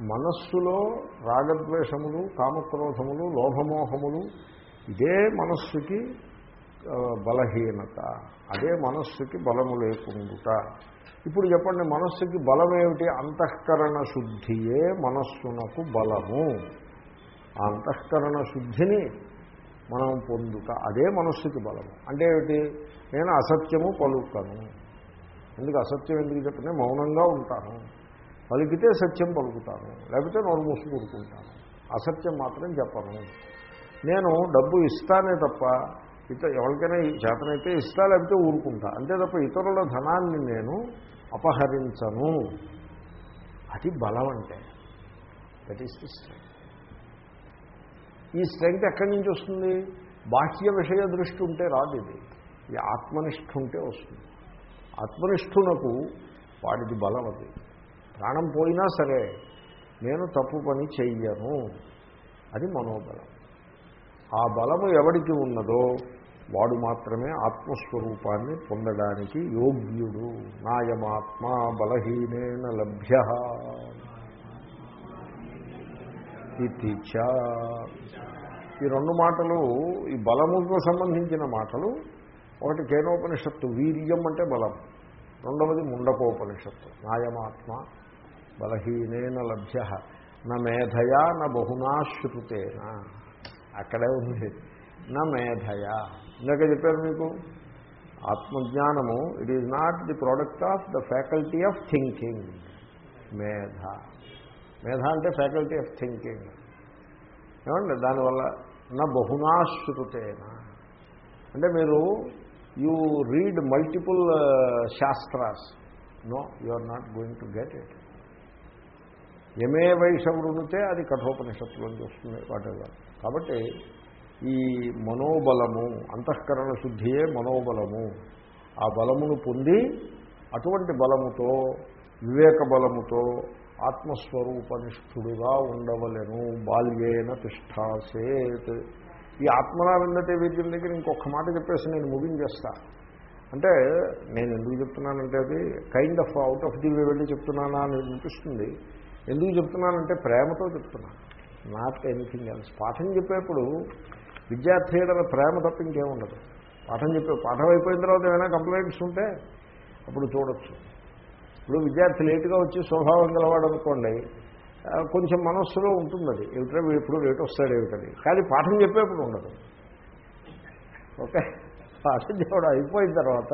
మనస్సులో రాగద్వేషములు కామక్రోధములు లోభమోహములు ఇదే మనస్సుకి బలహీనత. అదే మనస్సుకి బలము లేకుండుట. ఇప్పుడు చెప్పండి మనస్సుకి బలం ఏమిటి అంతఃకరణ శుద్ధియే మనస్సునకు బలము. అంతఃకరణ శుద్ధిని మనం పొందుట. అదే మనస్సుకి బలము. అంటే ఏమిటి? నేను అసత్యము పలుకను ఎందుకు అసత్యం ఎందుకు చెప్పండి? మౌనంగా ఉంటాను. పలికితే సత్యం పలుకుతాను. లేకపోతే నోరు మూసి కూడుకుంటాను అసత్యం మాత్రం చెప్పను. నేను డబ్బు ఇస్తానే తప్ప ఇత ఎవరికైనా ఈ చేతనైతే ఇస్తా లేకపోతే ఊరుకుంటా. అంతే తప్ప ఇతరుల ధనాన్ని నేను అపహరించను. అది బలం అంటే. దట్ ఈస్ ది స్ట్రెంగ్త్ ఈ స్ట్రెంగ్త్ ఎక్కడి నుంచి వస్తుంది? బాహ్య విషయ దృష్టి ఉంటే రాదు ఇది. ఈ ఆత్మనిష్ఠ ఉంటే వస్తుంది. ఆత్మనిష్ఠునకు వాడిది బలం అది. ప్రాణం పోయినా సరే నేను తప్పు పని చెయ్యను. అది మనోబలం. ఆ బలము ఎవడికి ఉన్నదో వాడు మాత్రమే ఆత్మస్వరూపాన్ని పొందడానికి యోగ్యుడు. నాయమాత్మ బలహీనేన లభ్య. ఇది ఈ రెండు మాటలు ఈ బలముకు సంబంధించిన మాటలు ఒకటి కేనోపనిషత్తు వీర్యం అంటే బలం. రెండవది ముండకోపనిషత్తు. నాయమాత్మ బలహీనేన లభ్య నా మేధయా నా బహునా శృతేనా. అక్కడే ఉంది. నా మేధయా. ఇందాక చెప్పారు మీకు? ఆత్మజ్ఞానము it is not the product of the faculty of thinking మేధ. మేధ అంటే ఫ్యాకల్టీ ఆఫ్ థింకింగ్ ఏమండి? దానివల్ల నా బహునాశ్రుతేన అంటే మీరు you read multiple shastras no you are not going to get it యమే వైషవృణితే అది కఠోపనిషత్తులోంచి వస్తుంది వాటెవర్ కాబట్టి ఈ మనోబలము అంతఃకరణ శుద్ధియే మనోబలము. ఆ బలమును పొంది అటువంటి బలముతో వివేక బలముతో ఆత్మస్వరూపనిష్ఠుడుగా ఉండవలెను. బాల్యేన తిష్టాసేత్. ఈ ఆత్మనా విందతే వీర్యం దగ్గర ఇంకొక మాట చెప్పేసి నేను ముగించేస్తా. అంటే నేను ఎందుకు చెప్తున్నానంటే అది kind of out of the way వెళ్ళి చెప్తున్నానా అని అనిపిస్తుంది. ఎందుకు చెప్తున్నానంటే ప్రేమతో చెప్తున్నాను నాట్ ఎనీథింగ్ ఎల్స్ పాఠం చెప్పేప్పుడు విద్యార్థి ఏడల ప్రేమ తప్ప ఇంకేముండదు పాఠం చెప్పే పాఠం అయిపోయిన తర్వాత ఏమైనా కంప్లైంట్స్ ఉంటే అప్పుడు చూడొచ్చు. ఇప్పుడు విద్యార్థి లేటుగా వచ్చి స్వభావం గలవాడు అనుకోండి కొంచెం మనస్సులో ఉంటుంది అది ఏమిటో ఎప్పుడు లేట్ వస్తాడు ఏమిటది కానీ పాఠం చెప్పేప్పుడు ఉండదు. ఓకే? పాఠం చెప్పడం అయిపోయిన తర్వాత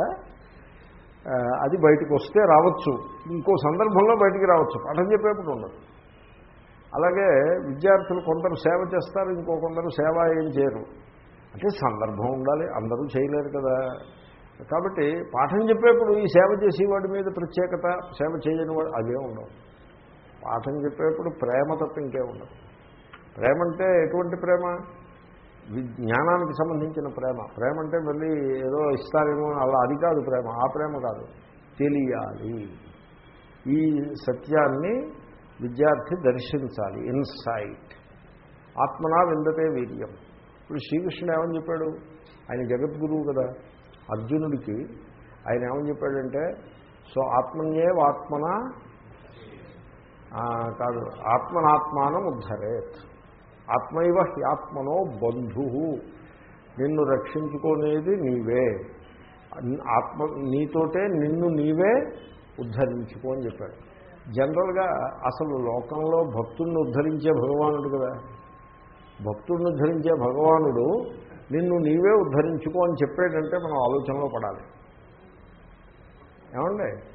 అది బయటకు వస్తే రావచ్చు. ఇంకో సందర్భంలో బయటికి రావచ్చు. పాఠం చెప్పేప్పుడు ఉండదు. అలాగే విద్యార్థులు కొందరు సేవ చేస్తారు ఇంకో కొందరు సేవ ఏం చేయరు. అంటే సందర్భం ఉండాలి అందరూ చేయలేరు కదా. కాబట్టి పాఠం చెప్పేప్పుడు ఈ సేవ చేసేవాడి మీద ప్రత్యేకత సేవ చేయని వాడు అదే ఉండవు. పాఠం చెప్పేప్పుడు ప్రేమ తప్ప ఇంకే ఉండదు. ప్రేమ అంటే ఎటువంటి ప్రేమ? జ్ఞానానికి సంబంధించిన ప్రేమ. ప్రేమ అంటే మళ్ళీ ఏదో ఇస్తారేమో అలా అది కాదు ప్రేమ ఆ ప్రేమ కాదు. తెలియాలి. ఈ సత్యాన్ని విద్యార్థి దర్శించాలి. ఇన్సైట్. ఆత్మనా విందతే వీర్యం. ఇప్పుడు శ్రీకృష్ణుడు ఏమని చెప్పాడు? ఆయన జగద్గురువు కదా. అర్జునుడికి ఆయన ఏమని చెప్పాడంటే సో ఆత్మన్యే ఆత్మన కాదు ఆత్మనాత్మానం ఉద్ధరేత్. ఆత్మైవ హ్యాత్మనో బంధు. నిన్ను రక్షించుకునేది నీవే. ఆత్మ నీతోటే నిన్ను నీవే ఉద్ధరించుకో అని చెప్పాడు. జనరల్గా అసలు లోకంలో భక్తుడిని ఉద్ధరించే భగవానుడు కదా. భక్తుడిని ఉద్ధరించే భగవానుడు నిన్ను నీవే ఉద్ధరించుకో అని చెప్పాడంటే మనం ఆలోచనలో పడాలి. ఏమండి?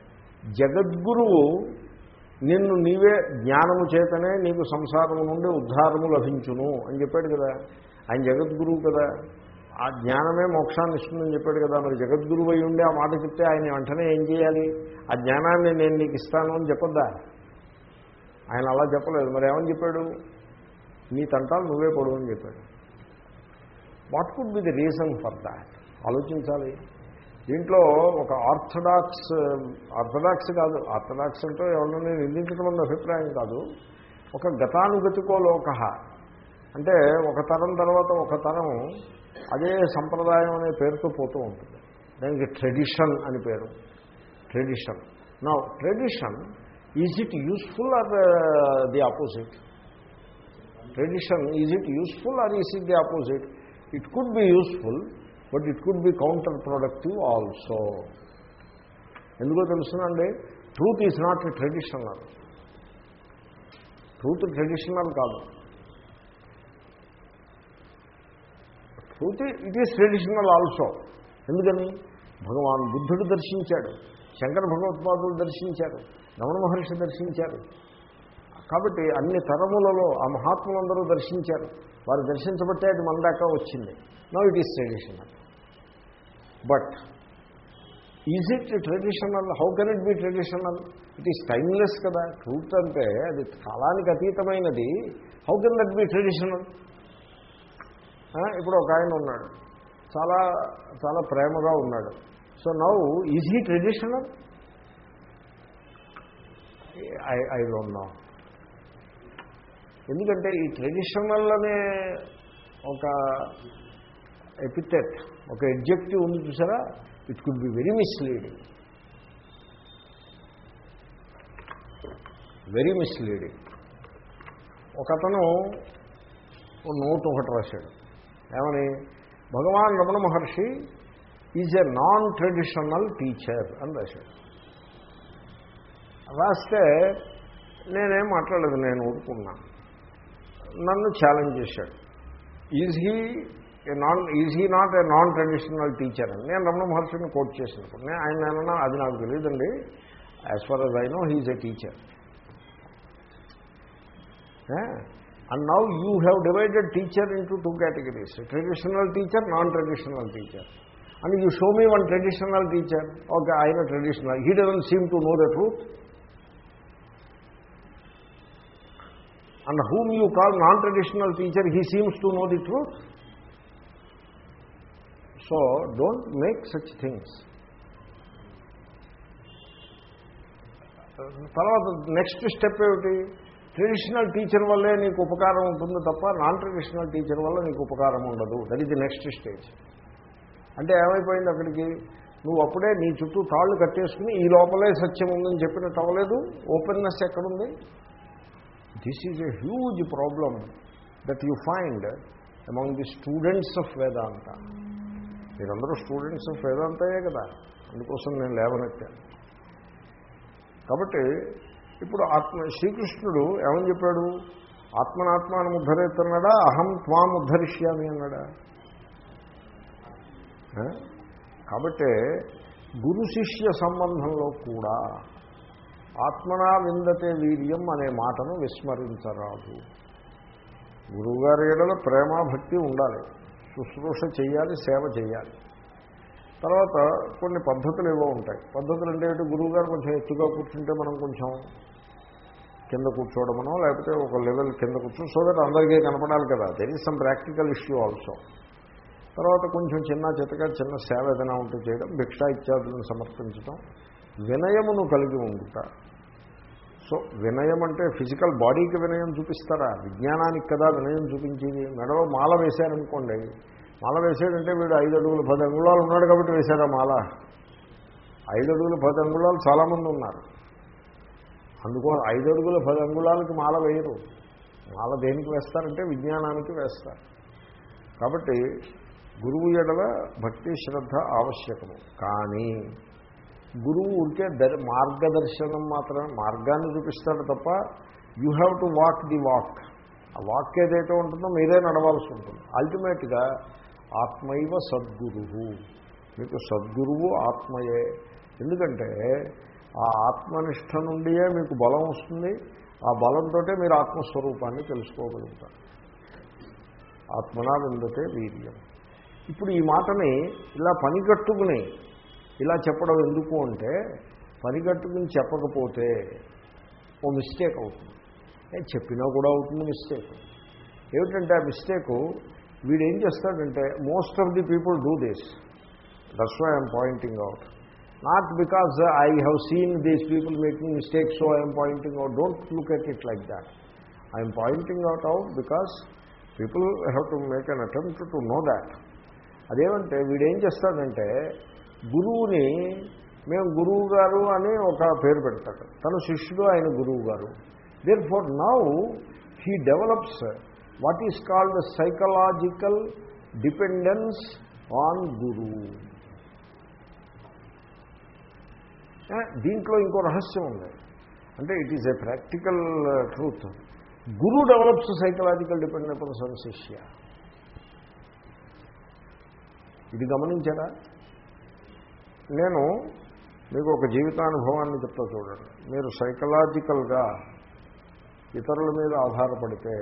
జగద్గురువు నిన్ను నీవే జ్ఞానము చేతనే నీకు సంసారము నుండి ఉద్ధారము లభించును అని చెప్పాడు కదా. ఆయన జగద్గురువు కదా. ఆ జ్ఞానమే మోక్షాన్ని ఇస్తుందని చెప్పాడు కదా. మరి జగద్గురువు అయి ఉండి ఆ మాట చెప్తే ఆయన వెంటనే ఏం చేయాలి? ఆ జ్ఞానాన్ని నేను నీకు ఇస్తాను అని చెప్పొద్దా? ఆయన అలా చెప్పలేదు. మరి ఏమని చెప్పాడు? నీ తంటాలు నువ్వే పొడవు అని చెప్పాడు. What could be the reason for that ఆలోచించాలి. దీంట్లో ఒక ఆర్థడాక్స్ ఆర్థడాక్స్ కాదు ఆర్థడాక్స్ అంటే ఎవరిని నిందించడం అన్న అభిప్రాయం కాదు. ఒక గతానుగతికో లోక అంటే ఒక తరం తర్వాత ఒక తరం అదే సంప్రదాయం అనే పేరుతో పోతూ ఉంటుంది. దానికి ట్రెడిషన్ అని పేరు. ట్రెడిషన్. నా tradition is it useful or the opposite tradition is it useful or is it the opposite it could be useful but it could be counterproductive also. ఎందుకో తెలుసునండి truth is not traditional. Truth traditional కాదు. Truth it is traditional also. ఎందుకని? భగవాన్ బుద్ధుడు దర్శించాడు. శంకర భగవత్పాదులు దర్శించారు. రమణ మహర్షి దర్శించారు. కాబట్టి అన్ని తరములలో ఆ మహాత్ములందరూ దర్శించారు. వారు దర్శించబట్టే అది మన దాకా వచ్చింది. No it is traditional but is it traditional how can it be traditional it is timeless కదా ట్రూత్ అంటే అది కాలానికి అతీతమైనది. How can that be traditional ఇప్పుడు ఒక ఆయన ఉన్నాడు. చాలా చాలా ప్రేమగా ఉన్నాడు. So now is he traditional I I don't know ఎందుకంటే ఈ ట్రెడిషనల్ అనే ఒక ఎపిటెట్. ఒక ఎడ్జెక్టివ్ ఉంది చూసారా? It could be very misleading very misleading ఒకతను నోట్ ఒకటి రాశాడు. ఏమని? Bhagavan Ramana Maharshi is a non traditional teacher అని రాశాడు. రాస్తే నేనేం మాట్లాడలేదు నేను ఊరుకున్నా. నన్ను ఛాలెంజ్ చేశాడు. Is he non is he not a non traditional teacher అని నేను రమణ మహర్షిని కోట్ చేసినప్పుడు నేను ఆయన ఏమన్నా అది నాకు తెలియదండి. As far as I know he's a? Teacher and now you have divided teacher into two categories traditional teacher non traditional teacher and you show me one traditional teacher okay ఆయన traditional he doesn't seem to know the truth and whom you call non traditional teacher he seems to know the truth so don't make such things తర్వాత next step ఏమిటి? Traditional teacher వల్లే నీకు ఉపకారం ఉంటుంది తప్ప non traditional teacher వల్ల నీకు ఉపకారం ఉండదు. That is the next stage అంటే ఏమైపోయింది అక్కడికి? నువ్వు అప్పుడే నీ చుట్టూ తాళ్ళు కట్టేసుకుని ఈ లోపలే సత్యం ఉందని చెప్పినట్టు అవ్వలేదు? ఓపెన్నెస్ ఎక్కడుంది? This is a huge problem that you find among the students of Vedanta మీరందరూ స్టూడెంట్స్ ఆఫ్ వేదాంతయే కదా. అందుకోసం నేను లేవనెత్తాను. కాబట్టి ఇప్పుడు ఆత్మ శ్రీకృష్ణుడు ఏమని చెప్పాడు? ఆత్మనాత్మాను ఉద్ధరేస్తున్నాడా అహం త్వాం ఉద్ధరిష్యామి అన్నాడా? కాబట్టి గురు శిష్య సంబంధంలో కూడా ఆత్మనా విందతే వీర్యం అనే మాటను విస్మరించరాదు. గురువుగారి ఏడలో ప్రేమ భక్తి ఉండాలి. శుశ్రూష చేయాలి సేవ చేయాలి. తర్వాత కొన్ని పద్ధతులు ఏవో ఉంటాయి. పద్ధతులు అంటే గురువు గారు కొంచెం ఎత్తుగా కూర్చుంటే మనం కొంచెం కింద కూర్చోవడమనో లేకపోతే ఒక లెవెల్ కింద కూర్చో సో దట్ అందరికీ కనపడాలి కదా. There is some practical issue also తర్వాత కొంచెం చిన్న చితగా చిన్న సేవ ఏదైనా ఉంటే చేయడం భిక్షా ఇత్యాదులను సమర్పించడం వినయమును కలిగి ఉంటారు సో వినయం అంటే ఫిజికల్ బాడీకి వినయం చూపిస్తారా? విజ్ఞానానికి కదా వినయం చూపించేది. మెడలో మాల వేశారనుకోండి. మాల వేసాడంటే వీడు ఐదు అడుగులు పది అంగుళాలు ఉన్నాడు కాబట్టి వేశారా మాల. ఐదు అడుగులు పది అంగుళాలు చాలామంది ఉన్నారు. అందుకో ఐదు అడుగుల పది అంగుళాలకి మాల వేయరు. మాల దేనికి వేస్తారంటే విజ్ఞానానికి వేస్తారు. కాబట్టి గురువు ఎడల భక్తి శ్రద్ధ ఆవశ్యకము. కానీ గురువు ఉంటే మార్గదర్శనం మాత్రమే మార్గాన్ని చూపిస్తాడు తప్ప you have to walk the walk ఆ వాక్ ఏదైతే ఉంటుందో మీరే నడవాల్సి ఉంటుంది. అల్టిమేట్గా ఆత్మైవ సద్గురువు. మీకు సద్గురువు ఆత్మయే. ఎందుకంటే ఆ ఆత్మనిష్ట నుండియే మీకు బలం వస్తుంది. ఆ బలంతో మీరు ఆత్మస్వరూపాన్ని తెలుసుకోగలుగుతారు. ఆత్మనా విందతే వీర్యం. ఇప్పుడు ఈ మాటని ఇలా పనిగట్టుకుని ఇలా చెప్పడం ఎందుకు అంటే పనిగట్టుకుని చెప్పకపోతే ఓ మిస్టేక్ అవుతుంది. చెప్పినా కూడా అవుతుంది మిస్టేక్. ఏమిటంటే ఆ మిస్టేకు వీడు ఏం చేస్తాడంటే most of the people do this that's why I'm pointing out not because I have seen these people making mistake so I'm pointing out don't look at it like that I'm pointing out out because people have to make an attempt to know that అదేమంటే వీడేం చేస్తాడంటే గురువుని మేము గురువు గారు అని ఒక పేరు పెడతాడు. తన శిష్యుడు ఆయన గురువు గారు therefore now he develops what is called psychological dependence on guru దీంట్లో ఇంకో రహస్యం ఉంది. అంటే it is a practical truth guru develops psychological dependence on shishya. ఇది గమనించారా? నేను మీకు ఒక జీవితానుభవాన్ని చెప్తా చూడండి. మీరు సైకలాజికల్గా ఇతరుల మీద ఆధారపడితే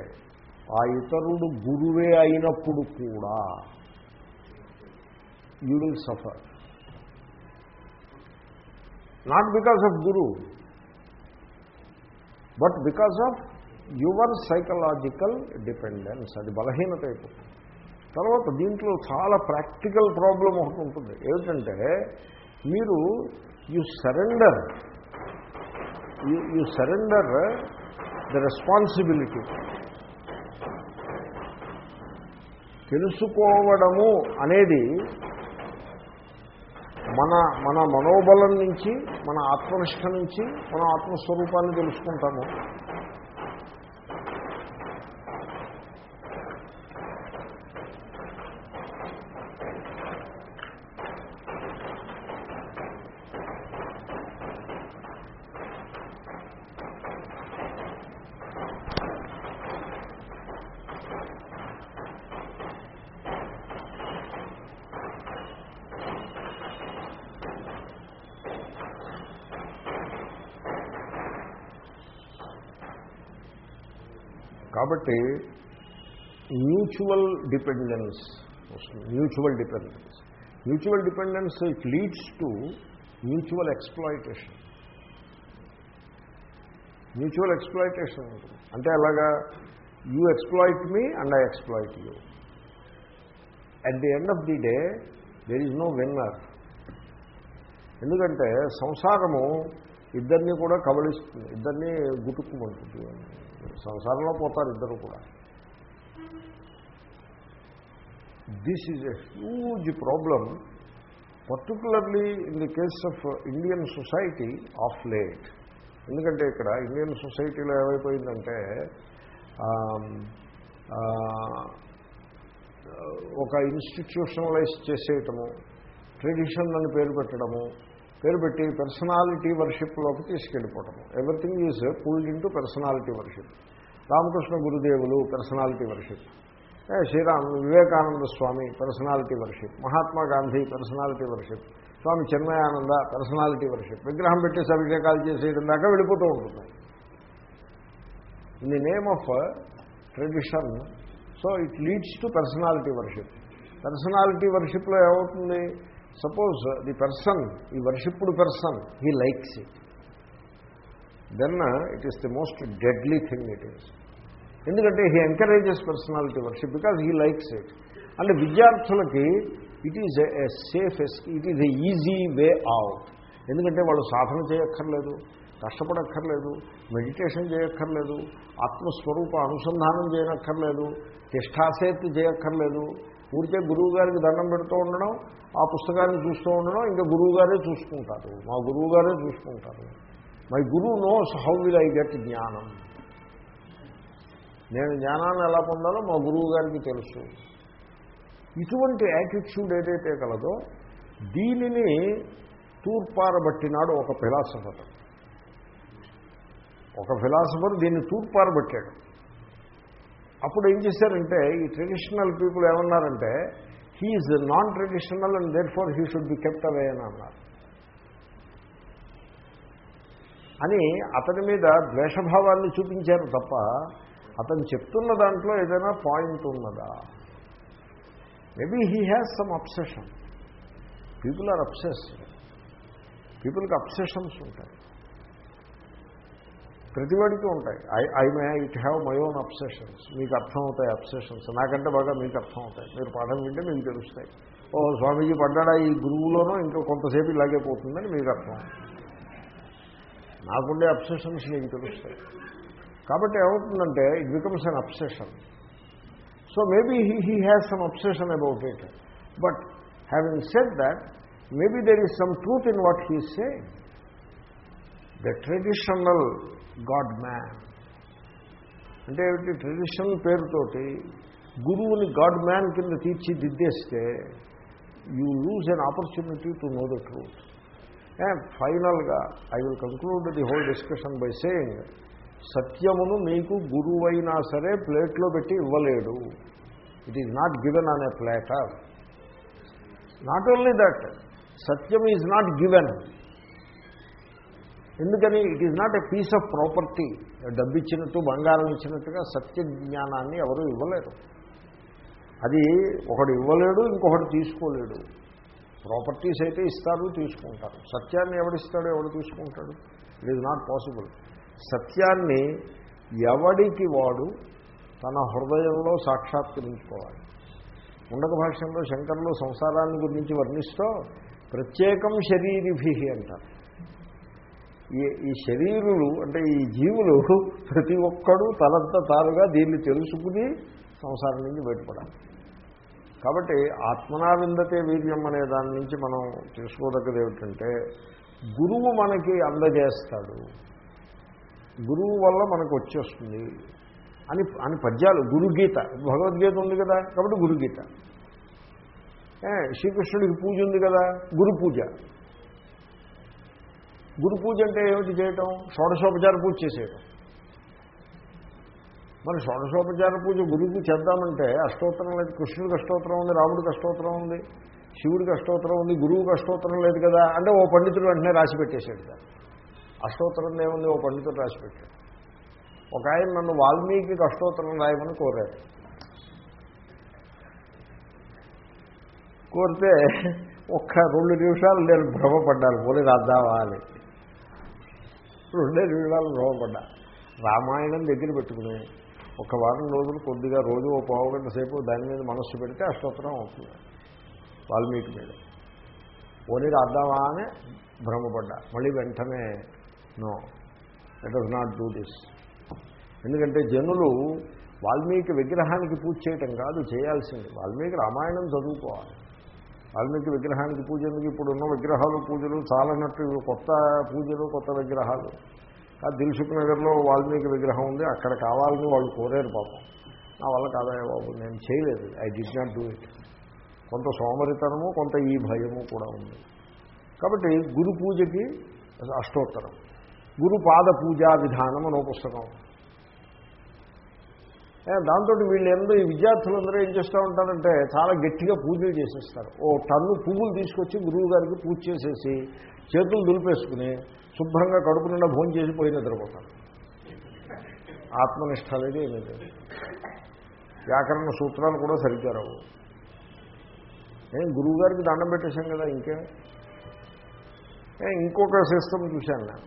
ఆ ఇతరుడు గురువే అయినప్పుడు కూడా you will suffer not because of guru but because of your psychological dependence అది బలహీనత అయిపోతుంది. తర్వాత దీంట్లో చాలా ప్రాక్టికల్ ప్రాబ్లం ఒకటి ఉంటుంది. ఏమిటంటే మీరు you surrender you surrender the responsibility తెలుసుకోవడము అనేది మన మన మనోబలం నుంచి మన ఆత్మనిష్ట నుంచి మన ఆత్మస్వరూపాన్ని తెలుసుకుంటాము. కాబట్టి మ్యూచువల్ డిపెండెన్స్ వస్తుంది. Mutual dependence mutual dependence it leads to mutual exploitation mutual exploitation ఉంటుంది. అంటే అలాగా you exploit me and I exploit you at the end of the day there is no winner ఎందుకంటే సంసారము ఇద్దరిని కూడా కబలిస్తుంది ఇద్దరిని గుటుక్కుమంటుంది. సంసారంలో పోతారు ఇద్దరు కూడా. This is a huge problem particularly in the case of Indian society of late ఎందుకంటే ఇక్కడ ఇండియన్ సొసైటీలో ఏమైపోయిందంటే ఒక ఇన్స్టిట్యూషనలైజ్ చేసేయటము ట్రెడిషన్ అని పేరు పెట్టడము పేరు పెట్టి పర్సనాలిటీ వర్షిప్లోకి తీసుకెళ్ళిపోవటం everything is pulled into personality worship Ramakrishna గురుదేవులు personality worship Shriram Vivekananda Swami personality worship Mahatma Gandhi personality worship Swami Chinmayananda personality worship విగ్రహం పెట్టేసి అభిషేకాలు చేసేయడం దాకా వెళ్ళిపోతూ ఉంటుంది. In the name of tradition so it leads to personality worship personality వర్షిప్లో ఏమవుతుంది? Suppose the person ఈ వర్షిప్పుడు person he likes it then it is the most deadly thing it is ఎందుకంటే he encourages personality worship because he likes it and విద్యార్థులకి it is a safe it is a easy way out ఎందుకంటే వాళ్ళు సాధన చేయక్కర్లేదు కష్టపడక్కర్లేదు meditation చేయక్కర్లేదు ఆత్మస్వరూప అనుసంధానం చేయనక్కర్లేదు తిష్టాసేత్తు చేయక్కర్లేదు ఊరికే గురువు గారికి దండం పెడుతూ ఉండడం ఆ పుస్తకాన్ని చూస్తూ ఉండడం ఇంకా గురువు గారే చూసుకుంటారు. మా గురువు గారే చూసుకుంటారు. మై గురువు knows how will I get జ్ఞానం. నేను జ్ఞానాన్ని ఎలా పొందాలో మా గురువు గారికి తెలుసు. ఇటువంటి యాటిట్యూడ్ ఏదైతే కలదో దీనిని తూర్పారబట్టినాడు ఒక ఫిలాసఫర్. ఒక ఫిలాసఫర్ దీన్ని తూర్పారబట్టాడు. అప్పుడు ఏం చేశారంటే ఈ ట్రెడిషనల్ పీపుల్ ఏమన్నారంటే he is non traditional and therefore he should be kept away అని అన్నారు. అని అతని మీద ద్వేషభావాన్ని చూపించారు తప్ప అతను చెప్తున్న దాంట్లో ఏదైనా పాయింట్ ఉన్నదా? Maybe he has some obsession people are obsessed పీపుల్కి అప్సెషన్స్ ఉంటాయి. ప్రతివాడికి ఉంటాయి. I I may it have my own obsessions మీకు అర్థమవుతాయి అప్సెషన్స్ నాకంటే బాగా మీకు అర్థమవుతాయి. మీరు పాఠం వింటే మీకు తెలుస్తాయి. ఓ స్వామీజీ పడ్డాడా ఈ గురువులోనూ? ఇంకా కొంతసేపు ఇలాగే పోతుందని మీకు అర్థం. నాకుండే అప్సెషన్స్ మీకు తెలుస్తాయి. కాబట్టి ఏమవుతుందంటే it becomes an obsession so maybe he he has some obsession about it but having said that maybe there is some truth in what he say the traditional godman. అంటే ఏమిటి? ట్రెడిషనల్ పేరుతోటి గురువుని God man కింద తీర్చిదిద్దేస్తే you lose an opportunity to know the truth. ఫైనల్గా I will conclude the whole discussion by saying సత్యమును మీకు గురువైనా సరే ప్లేట్లో పెట్టి ఇవ్వలేడు. It is not given on a platter. Not only that Satyam is not given. ఎందుకని it is not a piece of property డబ్బు ఇచ్చినట్టు బంగారం ఇచ్చినట్టుగా సత్య జ్ఞానాన్ని ఎవరు ఇవ్వలేరు. అది ఒకడు ఇవ్వలేడు ఇంకొకటి తీసుకోలేడు. ప్రాపర్టీస్ అయితే ఇస్తారు తీసుకుంటారు. సత్యాన్ని ఎవడిస్తాడు ఎవడు తీసుకుంటాడు? ఇట్ ఈజ్ నాట్ పాసిబుల్ సత్యాన్ని ఎవడికి వాడు తన హృదయంలో సాక్షాత్కరించుకోవాలి. ఉండక భాష్యంలో శంకర్లు సంసారాన్ని గురించి వర్ణిస్తూ ప్రత్యేకం శరీరిభి అంటారు. ఈ ఈ శరీరులు అంటే ఈ జీవులు ప్రతి ఒక్కడూ తనంత తానుగా దీన్ని తెలుసుకుని సంసారం నుంచి బయటపడాలి. కాబట్టి ఆత్మనావిందతే వీర్యం అనే దాని నుంచి మనం తెలుసుకోదగ్గది ఏమిటంటే గురువు మనకి అందజేస్తాడు. గురువు వల్ల మనకు వచ్చేస్తుంది అని అని పద్యాలు. గురుగీత. భగవద్గీత ఉంది కదా? కాబట్టి గురుగీత. శ్రీకృష్ణుడికి పూజ ఉంది కదా? గురు పూజ. గురు పూజ అంటే ఏమిటి చేయటం? షోడశోపచార పూజ చేసేయటం. మరి షోడశోపచార పూజ గురువుకి చేద్దామంటే అష్టోత్తరం లేదు కృష్ణుడికి అష్టోత్తరం ఉంది రాముడికి అష్టోత్తరం ఉంది శివుడికి అష్టోత్తరం ఉంది గురువుకి అష్టోత్తరం లేదు కదా అంటే ఓ పండితుడు వెంటనే రాసి పెట్టేశాడు దాన్ని అష్టోత్తరం ఏముంది ఓ పండితుడు రాసి పెట్టాడు. ఒక ఆయన నన్ను వాల్మీకి అష్టోత్తరం రాయమని కోరాడు. కోరితే ఒక్క రెండు నిమిషాలు నేను భ్రమపడ్డాను పోలీ రాద్దామా అని. రెండే నిమిషాలు రోగపడ్డా రామాయణం దగ్గర పెట్టుకుని ఒక వారం రోజులు కొద్దిగా రోజు ఓ పావు గంట సేపు దాని మీద మనస్సు పెడితే అష్టోత్తరం అవుతుంది. వాల్మీకి మీద. ఓనీ రాద్దామా అని భ్రమపడ్డా. మళ్ళీ వెంటనే no let us not do this ఎందుకంటే జనులు వాల్మీకి విగ్రహానికి పూజ చేయటం కాదు చేయాల్సింది. వాల్మీకి రామాయణం చదువుకోవాలి. వాల్మీకి విగ్రహానికి పూజ ఎందుకు ఇప్పుడు ఉన్న విగ్రహాలు పూజలు చాలన్నట్టు కొత్త పూజలు కొత్త విగ్రహాలు. ఆ దిల్సుఖ్ నగర్లో వాల్మీకి విగ్రహం ఉంది అక్కడ కావాలని వాళ్ళు కోరారు పాపం. నా వల్ల కాదయ్య బాబు నేను చేయలేదు I did not do it కొంత సోమరితనము కొంత ఈ భయము కూడా ఉంది. కాబట్టి గురు పూజకి అష్టోత్తరం. గురు పాద పూజా విధానం అని పుస్తకం. దాంతో వీళ్ళు ఎందు ఈ విద్యార్థులందరూ ఏం చేస్తూ ఉంటారంటే చాలా గట్టిగా పూజలు చేసేస్తారు. ఓ టన్ను పువ్వులు తీసుకొచ్చి గురువు గారికి పూజ చేసేసి చేతులు దులిపేసుకుని శుభ్రంగా కడుపు నిండా భోజనం చేసి పోయి నిద్రపోతారు. ఆత్మనిష్ట అనేది ఏమీ లేదు. వ్యాకరణ సూత్రాలు కూడా సరిగ్గా రావు. నేను గురువు గారికి దండం పెట్టేశాం కదా ఇంకే? ఏ, ఇంకొక సిస్టమ్ చూశాను నేను.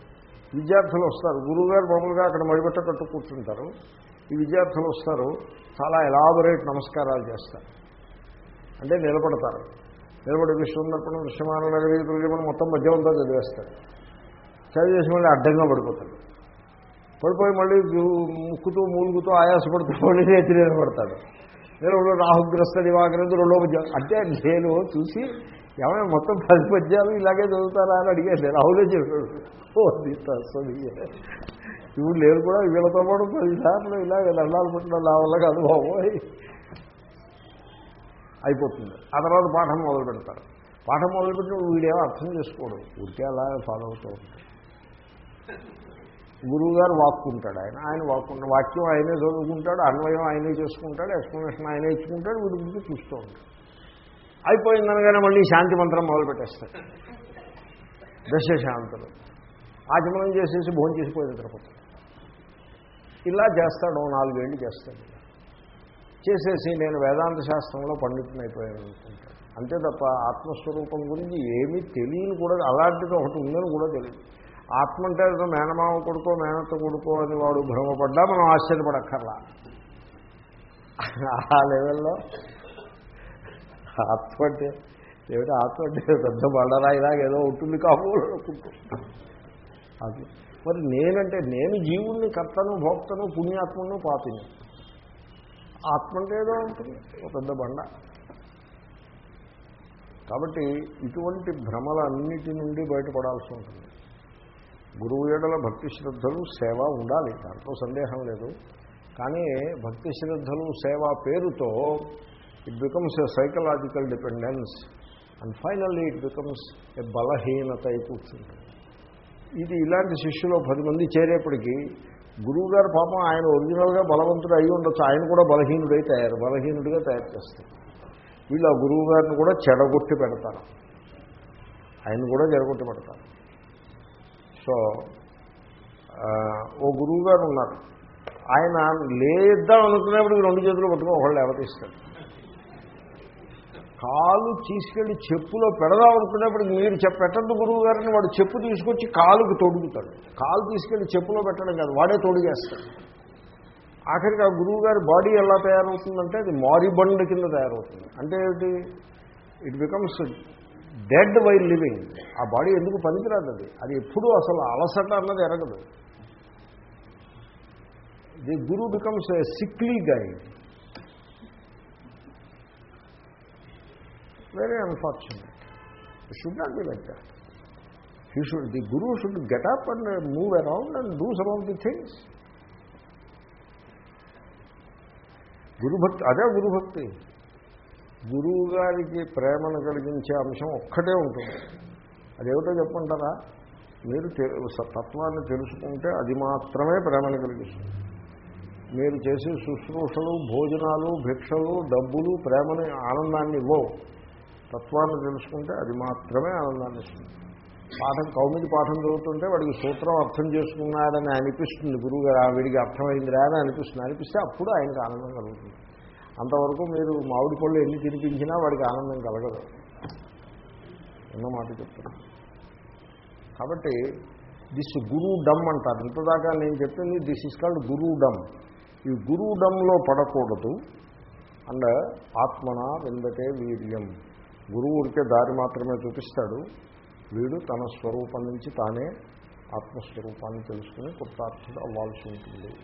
విద్యార్థులు వస్తారు. గురువుగారు మామూలుగా అక్కడ మడిబట్ట కట్టు కూర్చుంటారు. ఈ విద్యార్థులు వస్తారు చాలా ఎలాబొరేట్ నమస్కారాలు చేస్తారు. అంటే నిలబడతారు. నిలబడి విశ్వందర్పణం విశ్వమాన నగరీ ప్రజమని మొత్తం మధ్యమంతా చదివేస్తారు. చదివేసి మళ్ళీ అడ్డంగా పడిపోతాడు పడిపోయి మళ్ళీ ముక్కుతూ మూలుగుతూ ఆయాసపడుతూ మళ్ళీ ఎత్తి నిలబడతాడు నిలబడి రాహుగ్రస్త దివాకరంతో రెండో పద్యాలు అంటే నేను చూసి ఏమైనా మొత్తం పది పద్యాలు ఇలాగే చదువుతారా అని అడిగేది. రాహులే చెప్పాడు. ఓ దీస్తాస్తుంది ఇప్పుడు లేరు కూడా వీళ్ళతో పాటు పదిసార్లు ఇలాగ దండాలు పెట్టడం నా వల్ల కాదు బాబోయ్ అయిపోతుంది. ఆ తర్వాత పాఠం మొదలు పెడతారు. పాఠం మొదలుపెట్టిన వీడేమో అర్థం చేసుకోడు. ఊరికే అలా ఫాలో అవుతూ ఉంటాడు. గురువు గారు వాక్కుంటాడు ఆయన. ఆయన వాక్కుంటాడు వాక్యం ఆయనే చదువుకుంటాడు అన్వయం ఆయనే చేసుకుంటాడు ఎక్స్ప్లెనేషన్ ఆయనే ఇచ్చుకుంటాడు వీడి గురించి చూస్తూ ఉంటాడు. అయిపోయిందనగానే మళ్ళీ శాంతి మంత్రం మొదలు పెట్టేస్తాడు. దశ శాంతులు. ఆచమనం చేసేసి భోజనం చేసిపోయి నిద్రపోతాడు ఇలా చేస్తాడు నాలుగేళ్ళు చేస్తాడు. చేసేసి నేను వేదాంత శాస్త్రంలో పండితుని అయిపోయాను అంతే తప్ప ఆత్మస్వరూపం గురించి ఏమీ తెలియని కూడా అలాంటిది ఒకటి ఉందని కూడా తెలియదు. ఆత్మ అంటే ఏదో మేనమామ కొడుకో మేనత్త కొడుకో అని వాడు భ్రమపడ్డా మనం ఆశ్చర్యపడక్కర్లా. ఆ లెవెల్లో ఆత్మ అంటే ఏమిటి? ఆత్మ అంటే పెద్ద బండరా ఏదో ఉంటుంది కాబోలు అనుకుంటున్నాను అది. మరి నేనంటే నేను జీవుణ్ణి కర్తను భోక్తను పుణ్యాత్మను పాపిని ఆత్మ అంటే ఏదో ఉంటుంది ఒక పెద్ద బండ. కాబట్టి ఇటువంటి భ్రమలన్నిటి నుండి బయటపడాల్సి ఉంటుంది. గురువు ఏడల భక్తి శ్రద్ధలు సేవ ఉండాలి దాంట్లో సందేహం లేదు. కానీ భక్తి శ్రద్ధలు సేవ పేరుతో it becomes a psychological dependence and finally it becomes a బలహీనత అయి కూర్చుంటుంది. ఇది ఇలాంటి శిష్యులో పది మంది చేరేప్పటికీ గురువు గారు పాపం ఆయన ఒరిజినల్గా బలవంతుడు అయి ఉండొచ్చు. ఆయన కూడా బలహీనుడై తయారు బలహీనుడిగా తయారు చేస్తారు. వీళ్ళు ఆ గురువు గారిని కూడా చెడగొట్టి పెడతారు. ఆయన కూడా చెడగొట్టి పెడతారు. సో ఓ గురువు గారు ఉన్నారు. ఆయన లేద్దాం అనుకునేప్పుడు రెండు చేతులు పట్టుకుని ఒకళ్ళు ఎవరిస్తాడు కాలు తీసుకెళ్ళి చెప్పులో పెడదాం అనుకునేప్పటికి మీరు చెప్ప పెట్టద్దు గురువు గారిని వాడు చెప్పు తీసుకొచ్చి కాలుకి తొడుగుతాడు. కాలు తీసుకెళ్ళి చెప్పులో పెట్టడం కాదు వాడే తొడిగేస్తాడు. ఆఖరికి ఆ గురువు గారి బాడీ ఎలా తయారవుతుందంటే అది మారిబండ్ కింద తయారవుతుంది. అంటే ఏమిటి? It becomes dead why living ఆ బాడీ ఎందుకు పనికిరాదు అది? అది ఎప్పుడూ అసలు అలసట అన్నది ఎరగదు. The guru becomes a sickly guide very unfortunate should not be like that he should the guru should get up and move around and do some of the things గురుభక్తి అదే గురుభక్తి గురువు గారికి ప్రేమను కలిగించే అంశం ఒక్కటే ఉంటుంది. అదేమిటో చెప్పంటారా మీరు తత్వాన్ని తెలుసుకుంటే అది మాత్రమే ప్రేమను కలిగిస్తుంది. మీరు చేసే శుశ్రూషలు భోజనాలు భిక్షలు డబ్బులు ప్రేమని ఆనందాన్ని ఇవ్వవు. తత్వాన్ని తెలుసుకుంటే అది మాత్రమే ఆనందాన్ని ఇస్తుంది. పాఠం కౌమిది పాఠం చదువుతుంటే వాడికి సూత్రం అర్థం చేసుకున్నాడని అనిపిస్తుంది. గురువుగారు ఆ వీడికి అర్థమైందిరా అని అనిపిస్తుంది. అనిపిస్తే అప్పుడు ఆయనకు ఆనందం కలుగుతుంది. అంతవరకు మీరు మామిడి పళ్ళు ఎన్ని తినిపించినా వాడికి ఆనందం కలగదు. ఎన్నో మాట చెప్తున్నాను కాబట్టి దిస్ గురు డమ్ అంటారు. ఇంతదాకా నేను చెప్పింది దిస్ ఇస్ కాల్డ్ గురు డమ్. ఈ గురు డమ్లో పడకూడదు. అండ్ ఆత్మన విందతే వీర్యం. గురువు ఊరికే దారి మాత్రమే చూపిస్తాడు. వీడు తన స్వరూపం నుంచి తానే ఆత్మస్వరూపాన్ని తెలుసుకుని కృతార్థుడు అవ్వాల్సి ఉంటుంది.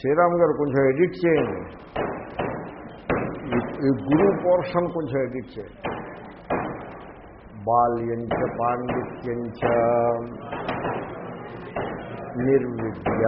శ్రీరామ్ గారు కొంచెం ఎడిట్ చేయండి. ఈ- ఈ గురువు పోర్షన్ కొంచెం ఎడిట్ చేయండి. బాల్యంచ పాండిత్యంచ నిర్విద్య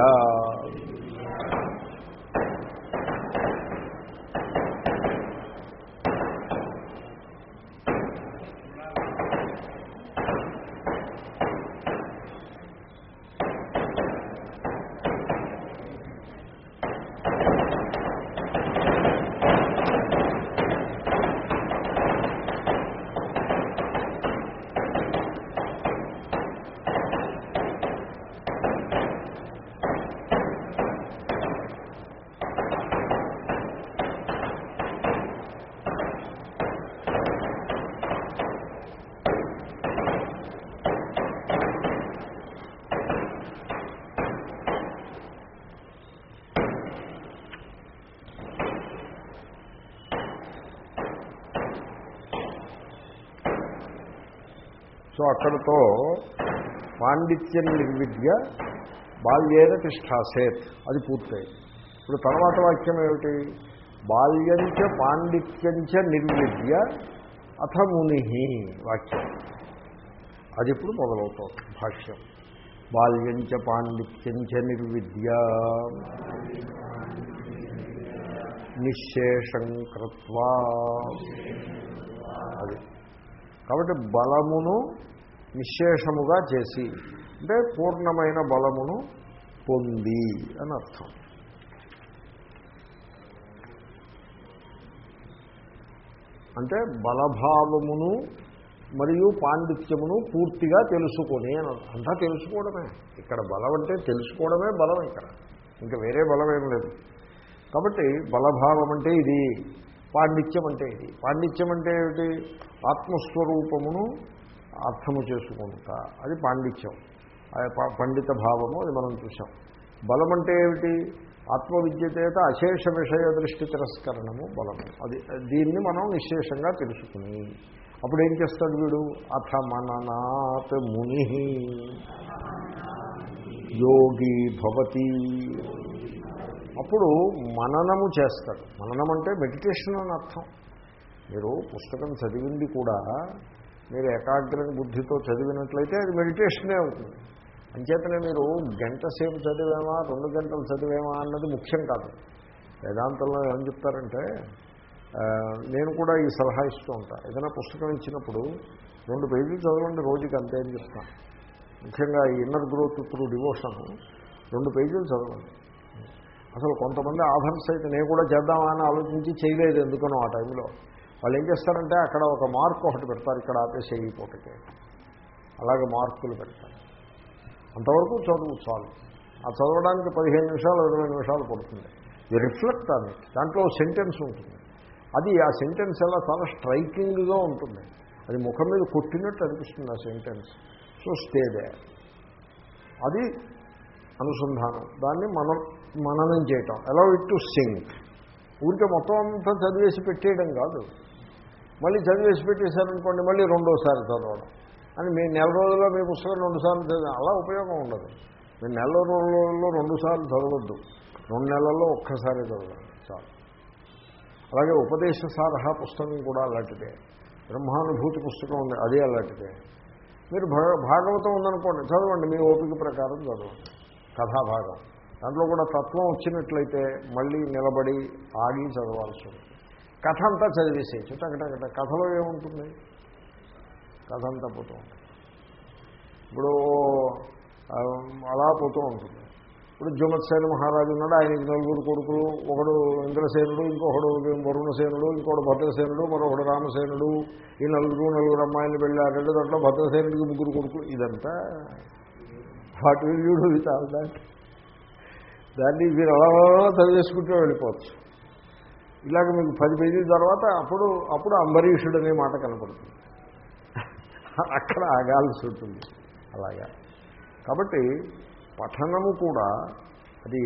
సో అక్కడతో పాండిత్యం నిర్విద్య బాల్యేన తిష్టాసేత్ అది పూర్తయింది. ఇప్పుడు తర్వాత వాక్యం ఏమిటి? బాల్యంచ పాండిత్యంచ నిర్విద్య అథ ముని వాక్యం. అది ఇప్పుడు మొదలవుతుంది భాష్యం. బాల్యంచ పాండిత్యంచ నిర్విద్య నిశేషం కృత్వా. అది. కాబట్టి బలమును నిశేషముగా చేసి అంటే పూర్ణమైన బలమును పొంది అని అర్థం. అంటే బలభావమును మరియు పాండిత్యమును పూర్తిగా తెలుసుకొని అని అంతా తెలుసుకోవడమే. ఇక్కడ బలం అంటే తెలుసుకోవడమే బలం ఇక్కడ. ఇంకా వేరే బలం ఏం లేదు. కాబట్టి బలభావం అంటే ఇది పాండిత్యం అంటే ఇది. పాండిత్యం అంటే ఏమిటి? ఆత్మస్వరూపమును అర్థము చేసుకుంటా. అది పాండిత్యం. పండిత భావము అది మనం చూసాం బలం అంటే ఏమిటి? ఆత్మవిద్య చేత అశేష విషయ దృష్టి తిరస్కరణము బలము. అది దీన్ని మనం నిశేషంగా తెలుసుకుని. అప్పుడు ఏం చేస్తాడు వీడు? అథ మననాత్ ముని యోగి భవతి. అప్పుడు మననము చేస్తాడు. మననం అంటే మెడిటేషన్ అని అర్థం. మీరు పుస్తకం చదివింది కూడా మీరు ఏకాగ్ర బుద్ధితో చదివినట్లయితే అది మెడిటేషనే అవుతుంది. అంచేతనే మీరు గంట సేపు చదివేమా రెండు గంటలు చదివేమా అన్నది ముఖ్యం కాదు. వేదాంతంలో ఏం చెప్తారంటే నేను కూడా ఈ సలహా ఇస్తూ ఉంటాను ఏదైనా పుస్తకం ఇచ్చినప్పుడు రెండు పేజీలు చదవండి రోజుకి అంతే అని చెప్తాను. ముఖ్యంగా ఈ ఇన్నర్ గ్రోత్ త్రూ డివోషన్ రెండు పేజీలు చదవండి. అసలు కొంతమంది ఆఫర్స్ అయితే నేను కూడా చేద్దామా అని ఆలోచించి చేయలేదు ఎందుకనో ఆ టైంలో వాళ్ళు ఏం చేస్తారంటే అక్కడ ఒక మార్క్ ఒకటి పెడతారు ఇక్కడ ఆపేసి ఈ పూటకి. అలాగే మార్కులు పెడతారు. అంతవరకు చదువు చాలు. ఆ చదవడానికి పదిహేను నిమిషాలు ఇరవై నిమిషాలు పడుతుంది. ఇది రిఫ్లెక్ట్ అని దాంట్లో సెంటెన్స్ ఉంటుంది. అది ఆ సెంటెన్స్ ఎలా చాలా స్ట్రైకింగ్గా ఉంటుంది. అది ముఖం మీద కొట్టినట్టు అనిపిస్తుంది ఆ సెంటెన్స్ సో స్టే దే అది అనుసంధానం. దాన్ని మనం మననం చేయటం. అలౌ ఇట్ టు సింక్ ఊరికే మొత్తం అంతా చదివేసి పెట్టేయడం కాదు. మళ్ళీ చదివేసి పెట్టేశారనుకోండి మళ్ళీ రెండోసారి చదవడం. అని మీ నెల రోజుల్లో మీ పుస్తకం రెండుసార్లు చదివి అలా ఉపయోగం ఉండదు. మీరు నెల రోజుల్లో రెండుసార్లు చదవద్దు. రెండు నెలల్లో ఒక్కసారి చదవాలి చాలు. అలాగే ఉపదేశ సారహ పుస్తకం కూడా అలాంటిదే. బ్రహ్మానుభూతి పుస్తకం ఉంది అదే అలాంటిదే. మీరు భాగవతం ఉందనుకోండి చదవండి మీ ఓపిక ప్రకారం చదవండి. కథాభాగం దాంట్లో కూడా తత్వం వచ్చినట్లయితే మళ్ళీ నిలబడి ఆగి చదవాల్సి ఉంటుంది. కథ అంతా చదివేసేయచ్చు టకటకట కథలో ఏముంటుంది? కథ అంతా పోతూ ఉంటుంది. ఇప్పుడు అలా పోతూ ఉంటుంది. ఇప్పుడు జుమత్సేన మహారాజు ఉన్నాడు ఆయనకి నలుగురు కొడుకులు ఒకడు ఇంద్రసేనుడు ఇంకొకడు వరుణసేనుడు ఇంకొకడు భద్రసేనుడు మరొకడు రామసేనుడు ఈ నలుగురు నలుగురు అమ్మాయిలు వెళ్ళారు దాంట్లో భద్రసేనుడికి ముగ్గురు కొడుకులు. ఇదంతా వాటి వీడు విత్ దాన్ని మీరు అలా చదివేసుకుంటూ వెళ్ళిపోవచ్చు. ఇలాగ మీకు పది పేజీల తర్వాత అప్పుడు అప్పుడు అంబరీషుడు అనే మాట కనపడుతుంది. అక్కడ ఆగాల్సి ఉంటుంది. అలాగా. కాబట్టి పఠనము కూడా అది